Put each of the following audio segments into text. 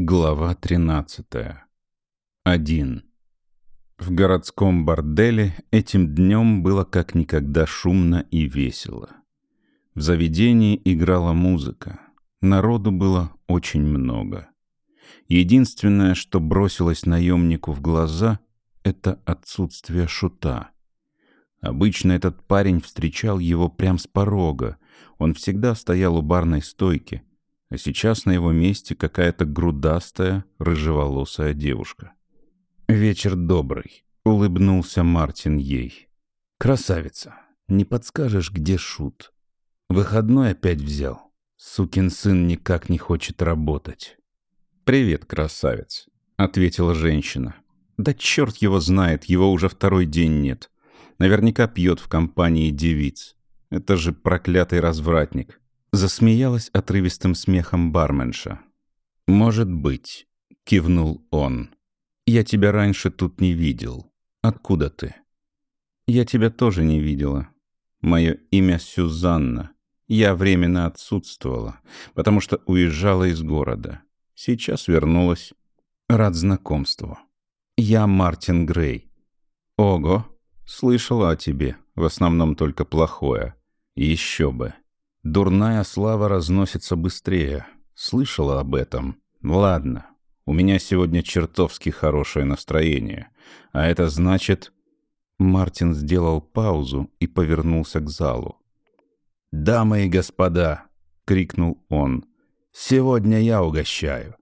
Глава 13. 1. В городском борделе этим днем было как никогда шумно и весело. В заведении играла музыка. Народу было очень много. Единственное, что бросилось наемнику в глаза, это отсутствие шута. Обычно этот парень встречал его прямо с порога. Он всегда стоял у барной стойки, а сейчас на его месте какая-то грудастая, рыжеволосая девушка. «Вечер добрый», — улыбнулся Мартин ей. «Красавица, не подскажешь, где Шут? Выходной опять взял. Сукин сын никак не хочет работать». «Привет, красавец», — ответила женщина. «Да черт его знает, его уже второй день нет. Наверняка пьет в компании девиц. Это же проклятый развратник. Засмеялась отрывистым смехом барменша. «Может быть», — кивнул он. «Я тебя раньше тут не видел. Откуда ты?» «Я тебя тоже не видела. Мое имя Сюзанна. Я временно отсутствовала, потому что уезжала из города. Сейчас вернулась. Рад знакомству. Я Мартин Грей. Ого, слышала о тебе, в основном только плохое. Еще бы. Дурная слава разносится быстрее. Слышала об этом? Ладно, у меня сегодня чертовски хорошее настроение. А это значит... Мартин сделал паузу и повернулся к залу. «Дамы и господа!» — крикнул он. «Сегодня я угощаю.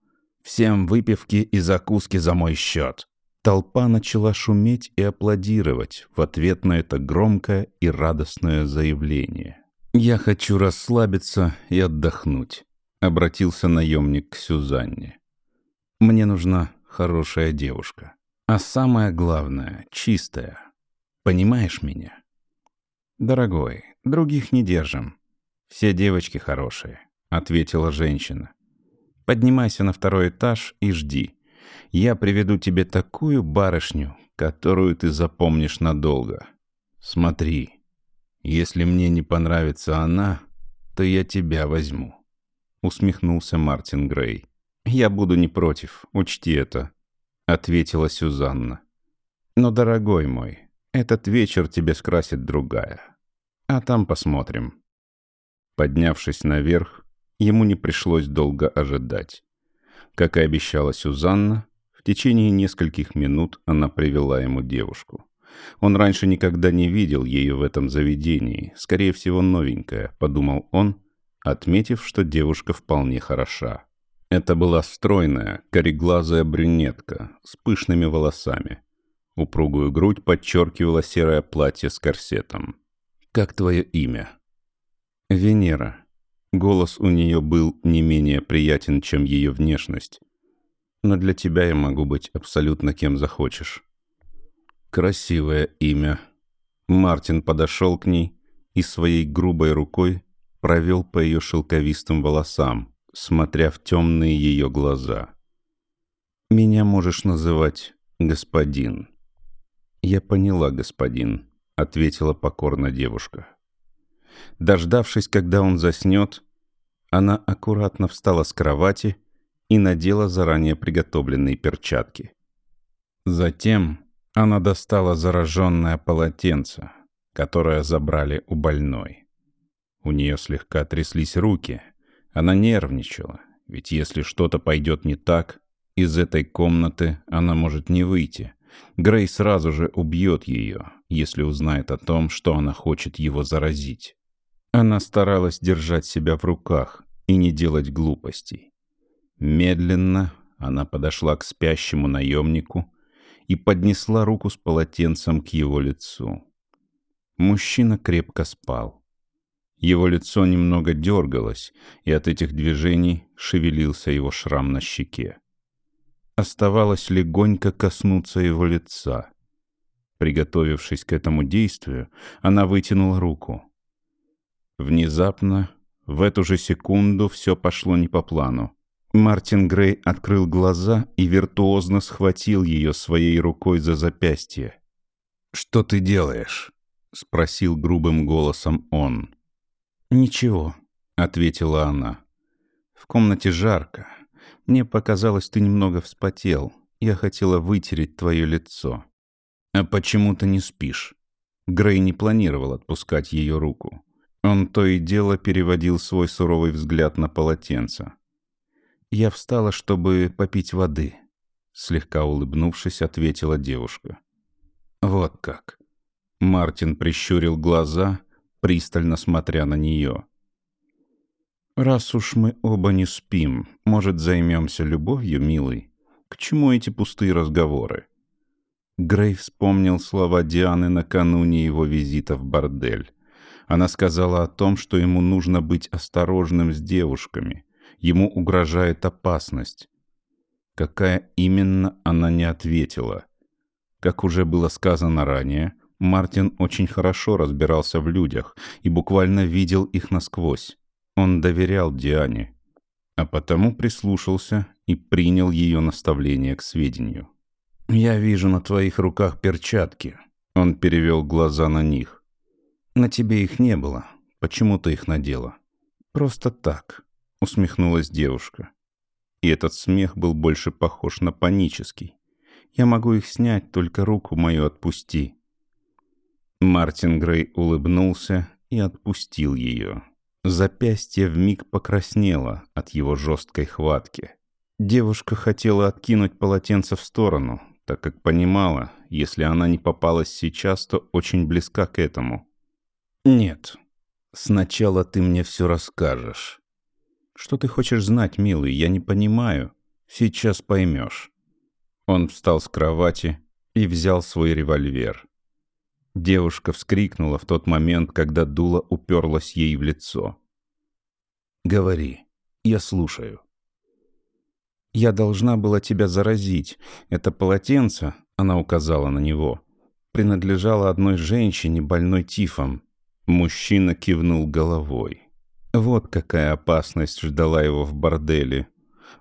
Всем выпивки и закуски за мой счет». Толпа начала шуметь и аплодировать в ответ на это громкое и радостное заявление. «Я хочу расслабиться и отдохнуть», — обратился наемник к Сюзанне. «Мне нужна хорошая девушка. А самое главное — чистая. Понимаешь меня?» «Дорогой, других не держим. Все девочки хорошие», — ответила женщина. «Поднимайся на второй этаж и жди. Я приведу тебе такую барышню, которую ты запомнишь надолго. Смотри, если мне не понравится она, то я тебя возьму», — усмехнулся Мартин Грей. «Я буду не против, учти это», — ответила Сюзанна. «Но, дорогой мой, этот вечер тебе скрасит другая. А там посмотрим». Поднявшись наверх, ему не пришлось долго ожидать. Как и обещала Сюзанна, в течение нескольких минут она привела ему девушку. Он раньше никогда не видел ее в этом заведении. Скорее всего, новенькая, подумал он, отметив, что девушка вполне хороша. Это была стройная, кореглазая брюнетка с пышными волосами. Упругую грудь подчеркивало серое платье с корсетом. «Как твое имя?» «Венера». Голос у нее был не менее приятен, чем ее внешность. «Но для тебя я могу быть абсолютно кем захочешь». Красивое имя. Мартин подошел к ней и своей грубой рукой провел по ее шелковистым волосам, смотря в темные ее глаза. «Меня можешь называть господин». «Я поняла, господин», — ответила покорно девушка. Дождавшись, когда он заснет, она аккуратно встала с кровати и надела заранее приготовленные перчатки. Затем она достала зараженное полотенце, которое забрали у больной. У нее слегка тряслись руки. Она нервничала, ведь если что-то пойдет не так, из этой комнаты она может не выйти. Грей сразу же убьет ее, если узнает о том, что она хочет его заразить. Она старалась держать себя в руках и не делать глупостей. Медленно она подошла к спящему наемнику и поднесла руку с полотенцем к его лицу. Мужчина крепко спал. Его лицо немного дергалось, и от этих движений шевелился его шрам на щеке. Оставалось легонько коснуться его лица. Приготовившись к этому действию, она вытянула руку. Внезапно, в эту же секунду, все пошло не по плану. Мартин Грей открыл глаза и виртуозно схватил ее своей рукой за запястье. «Что ты делаешь?» — спросил грубым голосом он. «Ничего», — ответила она. «В комнате жарко. Мне показалось, ты немного вспотел. Я хотела вытереть твое лицо. А почему ты не спишь? Грей не планировал отпускать ее руку. Он то и дело переводил свой суровый взгляд на полотенце. «Я встала, чтобы попить воды», — слегка улыбнувшись, ответила девушка. «Вот как». Мартин прищурил глаза, пристально смотря на нее. «Раз уж мы оба не спим, может, займемся любовью, милый? К чему эти пустые разговоры?» Грей вспомнил слова Дианы накануне его визита в бордель. Она сказала о том, что ему нужно быть осторожным с девушками. Ему угрожает опасность. Какая именно, она не ответила. Как уже было сказано ранее, Мартин очень хорошо разбирался в людях и буквально видел их насквозь. Он доверял Диане, а потому прислушался и принял ее наставление к сведению. «Я вижу на твоих руках перчатки». Он перевел глаза на них. «На тебе их не было. Почему ты их надела?» «Просто так», — усмехнулась девушка. И этот смех был больше похож на панический. «Я могу их снять, только руку мою отпусти». Мартин Грей улыбнулся и отпустил ее. Запястье вмиг покраснело от его жесткой хватки. Девушка хотела откинуть полотенце в сторону, так как понимала, если она не попалась сейчас, то очень близка к этому. «Нет. Сначала ты мне все расскажешь». «Что ты хочешь знать, милый? Я не понимаю. Сейчас поймешь». Он встал с кровати и взял свой револьвер. Девушка вскрикнула в тот момент, когда дуло уперлась ей в лицо. «Говори, я слушаю». «Я должна была тебя заразить. Это полотенце, — она указала на него, — принадлежало одной женщине, больной тифом». Мужчина кивнул головой. Вот какая опасность ждала его в борделе.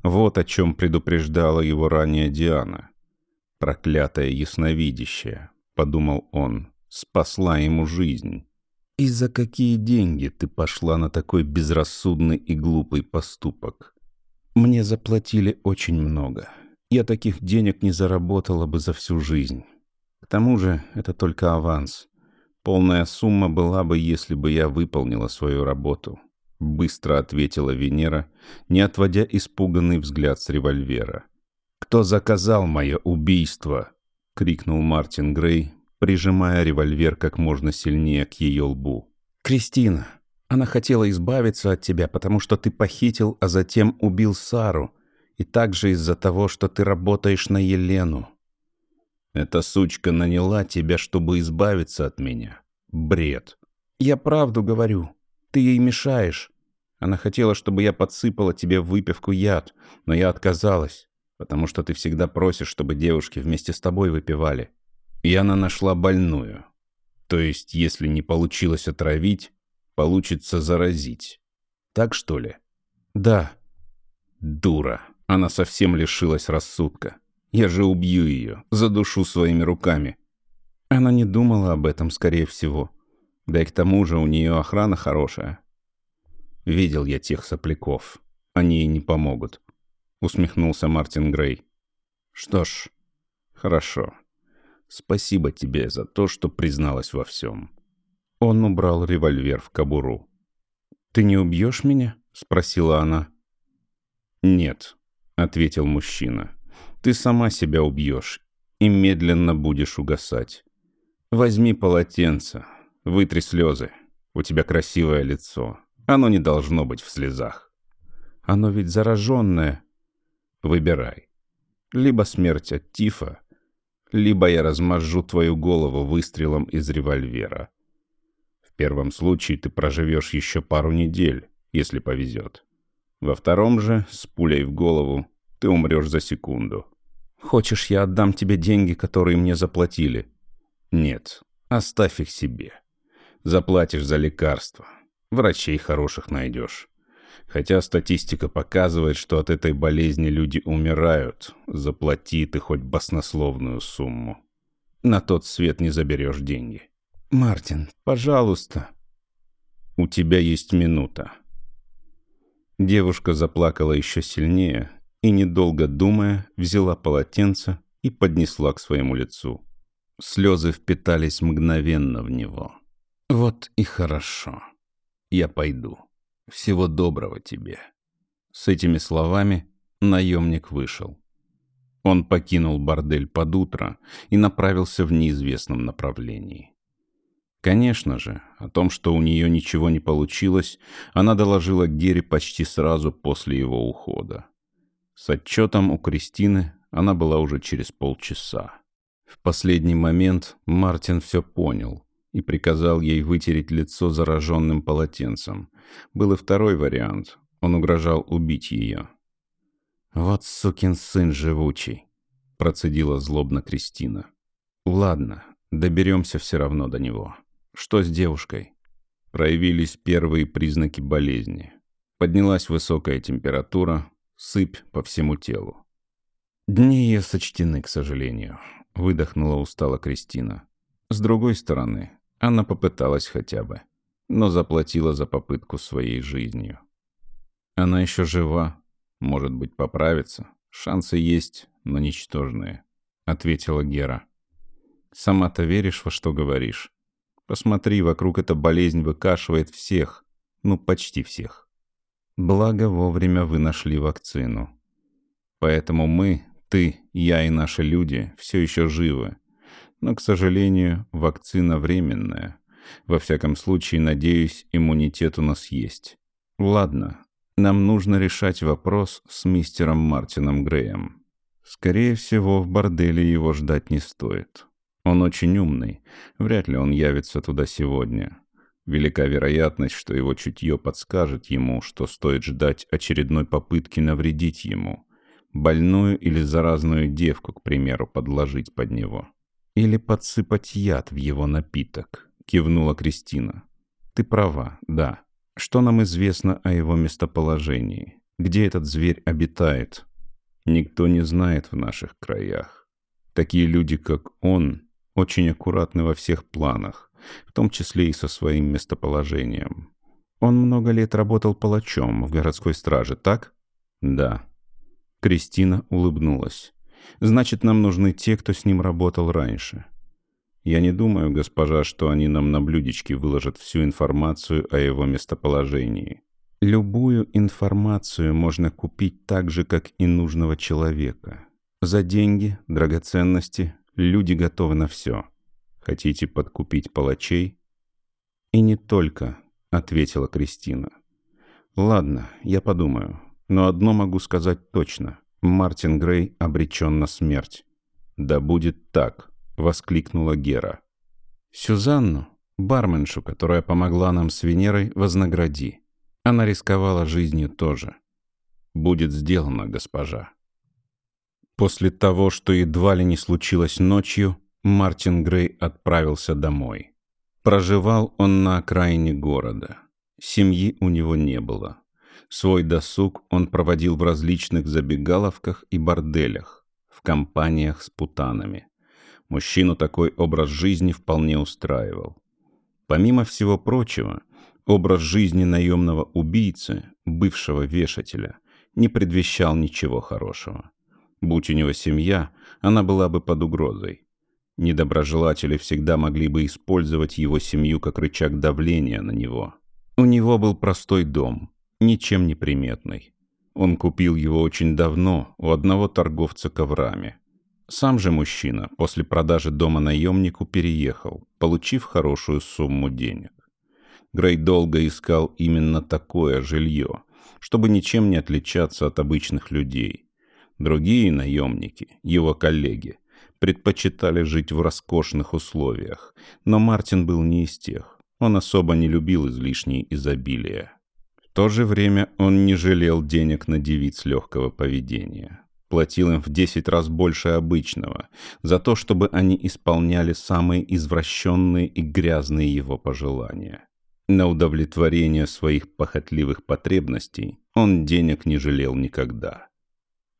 Вот о чем предупреждала его ранее Диана. «Проклятая ясновидящая», — подумал он, — спасла ему жизнь. «И за какие деньги ты пошла на такой безрассудный и глупый поступок?» Мне заплатили очень много. Я таких денег не заработала бы за всю жизнь. К тому же это только аванс. Полная сумма была бы, если бы я выполнила свою работу. Быстро ответила Венера, не отводя испуганный взгляд с револьвера. «Кто заказал мое убийство?» — крикнул Мартин Грей, прижимая револьвер как можно сильнее к ее лбу. «Кристина!» Она хотела избавиться от тебя, потому что ты похитил, а затем убил Сару. И также из-за того, что ты работаешь на Елену. Эта сучка наняла тебя, чтобы избавиться от меня. Бред. Я правду говорю. Ты ей мешаешь. Она хотела, чтобы я подсыпала тебе в выпивку яд, но я отказалась, потому что ты всегда просишь, чтобы девушки вместе с тобой выпивали. И она нашла больную. То есть, если не получилось отравить, получится заразить. Так что ли? Да. Дура. Она совсем лишилась рассудка. Я же убью ее, задушу своими руками. Она не думала об этом, скорее всего. Да и к тому же у нее охрана хорошая. Видел я тех сопляков. Они ей не помогут. Усмехнулся Мартин Грей. Что ж, хорошо. Спасибо тебе за то, что призналась во всем. Он убрал револьвер в кобуру. «Ты не убьешь меня?» — спросила она. «Нет», — ответил мужчина. «Ты сама себя убьешь и медленно будешь угасать. Возьми полотенце, вытри слезы. У тебя красивое лицо. Оно не должно быть в слезах. Оно ведь зараженное. Выбирай. Либо смерть от тифа, либо я размажу твою голову выстрелом из револьвера первом случае ты проживешь еще пару недель, если повезет. Во втором же, с пулей в голову, ты умрешь за секунду. Хочешь, я отдам тебе деньги, которые мне заплатили? Нет, оставь их себе. Заплатишь за лекарства. Врачей хороших найдешь. Хотя статистика показывает, что от этой болезни люди умирают. Заплати ты хоть баснословную сумму. На тот свет не заберешь деньги. «Мартин, пожалуйста». «У тебя есть минута». Девушка заплакала еще сильнее и, недолго думая, взяла полотенце и поднесла к своему лицу. Слезы впитались мгновенно в него. «Вот и хорошо. Я пойду. Всего доброго тебе». С этими словами наемник вышел. Он покинул бордель под утро и направился в неизвестном направлении. Конечно же, о том, что у нее ничего не получилось, она доложила Гере почти сразу после его ухода. С отчетом у Кристины она была уже через полчаса. В последний момент Мартин все понял и приказал ей вытереть лицо зараженным полотенцем. Был и второй вариант. Он угрожал убить ее. «Вот сукин сын живучий», — процедила злобно Кристина. «Ладно, доберемся все равно до него». Что с девушкой? Проявились первые признаки болезни. Поднялась высокая температура, сыпь по всему телу. Дни ее сочтены, к сожалению, выдохнула устало Кристина. С другой стороны, она попыталась хотя бы, но заплатила за попытку своей жизнью. Она еще жива, может быть, поправится. Шансы есть, но ничтожные, ответила Гера. Сама-то веришь во что говоришь? Посмотри, вокруг эта болезнь выкашивает всех. Ну, почти всех. Благо, вовремя вы нашли вакцину. Поэтому мы, ты, я и наши люди все еще живы. Но, к сожалению, вакцина временная. Во всяком случае, надеюсь, иммунитет у нас есть. Ладно, нам нужно решать вопрос с мистером Мартином Греем. Скорее всего, в борделе его ждать не стоит. Он очень умный. Вряд ли он явится туда сегодня. Велика вероятность, что его чутье подскажет ему, что стоит ждать очередной попытки навредить ему. Больную или заразную девку, к примеру, подложить под него. Или подсыпать яд в его напиток, кивнула Кристина. Ты права, да. Что нам известно о его местоположении? Где этот зверь обитает? Никто не знает в наших краях. Такие люди, как он, очень аккуратны во всех планах, в том числе и со своим местоположением. Он много лет работал палачом в городской страже, так? Да. Кристина улыбнулась. Значит, нам нужны те, кто с ним работал раньше. Я не думаю, госпожа, что они нам на блюдечке выложат всю информацию о его местоположении. Любую информацию можно купить так же, как и нужного человека. За деньги, драгоценности, Люди готовы на все. Хотите подкупить палачей? И не только, ответила Кристина. Ладно, я подумаю. Но одно могу сказать точно. Мартин Грей обречен на смерть. Да будет так, воскликнула Гера. Сюзанну, барменшу, которая помогла нам с Венерой, вознагради. Она рисковала жизнью тоже. Будет сделано, госпожа. После того, что едва ли не случилось ночью, Мартин Грей отправился домой. Проживал он на окраине города. Семьи у него не было. Свой досуг он проводил в различных забегаловках и борделях, в компаниях с путанами. Мужчину такой образ жизни вполне устраивал. Помимо всего прочего, образ жизни наемного убийцы, бывшего вешателя, не предвещал ничего хорошего. Будь у него семья, она была бы под угрозой. Недоброжелатели всегда могли бы использовать его семью как рычаг давления на него. У него был простой дом, ничем не приметный. Он купил его очень давно у одного торговца коврами. Сам же мужчина после продажи дома наемнику переехал, получив хорошую сумму денег. Грей долго искал именно такое жилье, чтобы ничем не отличаться от обычных людей. Другие наемники, его коллеги, предпочитали жить в роскошных условиях, но Мартин был не из тех. Он особо не любил излишнее изобилие. То же время он не жалел денег на девиц легкого поведения. Платил им в десять раз больше обычного за то, чтобы они исполняли самые извращенные и грязные его пожелания. На удовлетворение своих похотливых потребностей он денег не жалел никогда.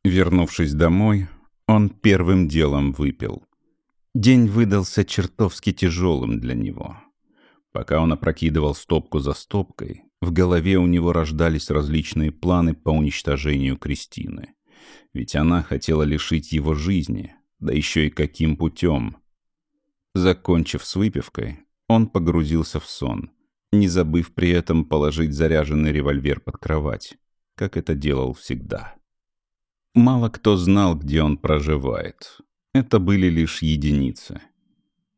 Вернувшись домой, он первым делом выпил. День выдался чертовски тяжелым для него. Пока он опрокидывал стопку за стопкой, в голове у него рождались различные планы по уничтожению Кристины. Ведь она хотела лишить его жизни, да еще и каким путем. Закончив с выпивкой, он погрузился в сон, не забыв при этом положить заряженный револьвер под кровать, как это делал всегда. Мало кто знал, где он проживает. Это были лишь единицы.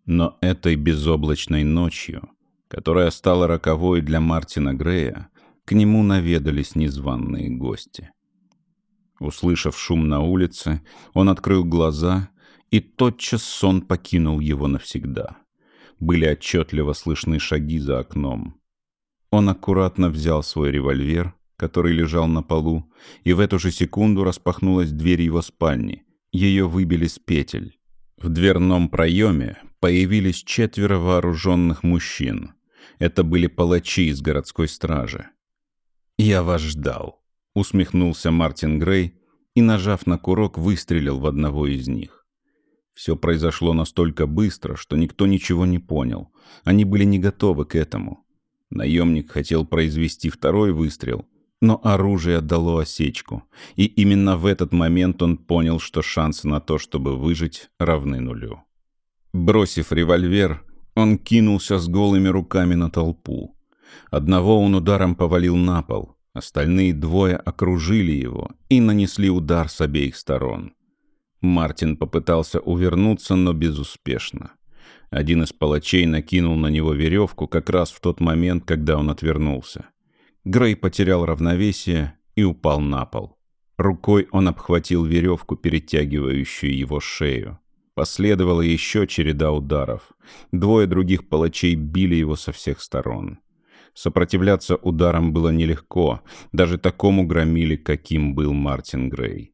Но этой безоблачной ночью, которая стала роковой для Мартина Грея, к нему наведались незваные гости. Услышав шум на улице, он открыл глаза, и тотчас сон покинул его навсегда. Были отчетливо слышны шаги за окном. Он аккуратно взял свой револьвер, который лежал на полу, и в эту же секунду распахнулась дверь его спальни. Ее выбили с петель. В дверном проеме появились четверо вооруженных мужчин. Это были палачи из городской стражи. «Я вас ждал», — усмехнулся Мартин Грей и, нажав на курок, выстрелил в одного из них. Все произошло настолько быстро, что никто ничего не понял. Они были не готовы к этому. Наемник хотел произвести второй выстрел, но оружие дало осечку, и именно в этот момент он понял, что шансы на то, чтобы выжить, равны нулю. Бросив револьвер, он кинулся с голыми руками на толпу. Одного он ударом повалил на пол, остальные двое окружили его и нанесли удар с обеих сторон. Мартин попытался увернуться, но безуспешно. Один из палачей накинул на него веревку как раз в тот момент, когда он отвернулся. Грей потерял равновесие и упал на пол. Рукой он обхватил веревку, перетягивающую его шею. Последовала еще череда ударов. Двое других палачей били его со всех сторон. Сопротивляться ударам было нелегко, даже такому громили, каким был Мартин Грей.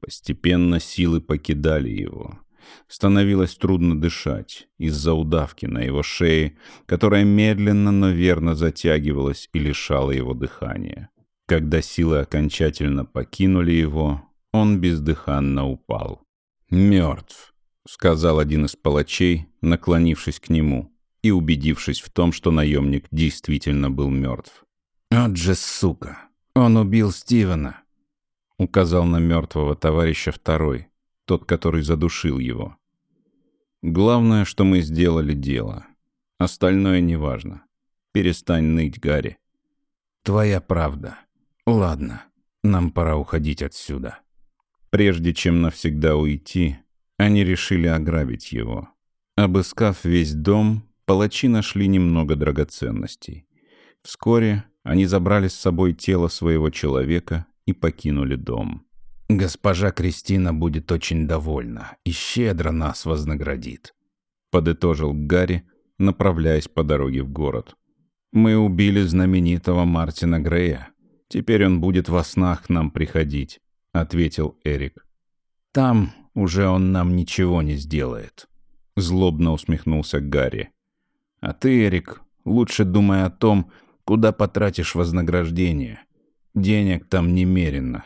Постепенно силы покидали его. Становилось трудно дышать из-за удавки на его шее, которая медленно, но верно затягивалась и лишала его дыхания. Когда силы окончательно покинули его, он бездыханно упал. Мертв. — сказал один из палачей, наклонившись к нему и убедившись в том, что наемник действительно был мертв. «От же сука! Он убил Стивена!» — указал на мертвого товарища второй, тот, который задушил его. «Главное, что мы сделали дело. Остальное неважно. Перестань ныть, Гарри». «Твоя правда. Ладно, нам пора уходить отсюда». Прежде чем навсегда уйти, они решили ограбить его. Обыскав весь дом, палачи нашли немного драгоценностей. Вскоре они забрали с собой тело своего человека и покинули дом. «Госпожа Кристина будет очень довольна и щедро нас вознаградит», — подытожил Гарри, направляясь по дороге в город. «Мы убили знаменитого Мартина Грея. Теперь он будет во снах нам приходить», — ответил Эрик. «Там уже он нам ничего не сделает», — злобно усмехнулся Гарри. «А ты, Эрик, лучше думай о том, куда потратишь вознаграждение. Денег там немерено».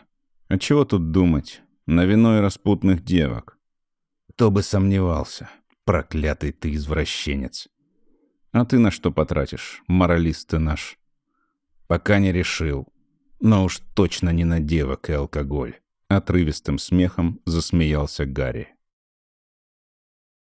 «А чего тут думать? На вино и распутных девок». «Кто бы сомневался, проклятый ты извращенец». «А ты на что потратишь, моралист ты наш?» «Пока не решил, но уж точно не на девок и алкоголь». Отрывистым смехом засмеялся Гарри.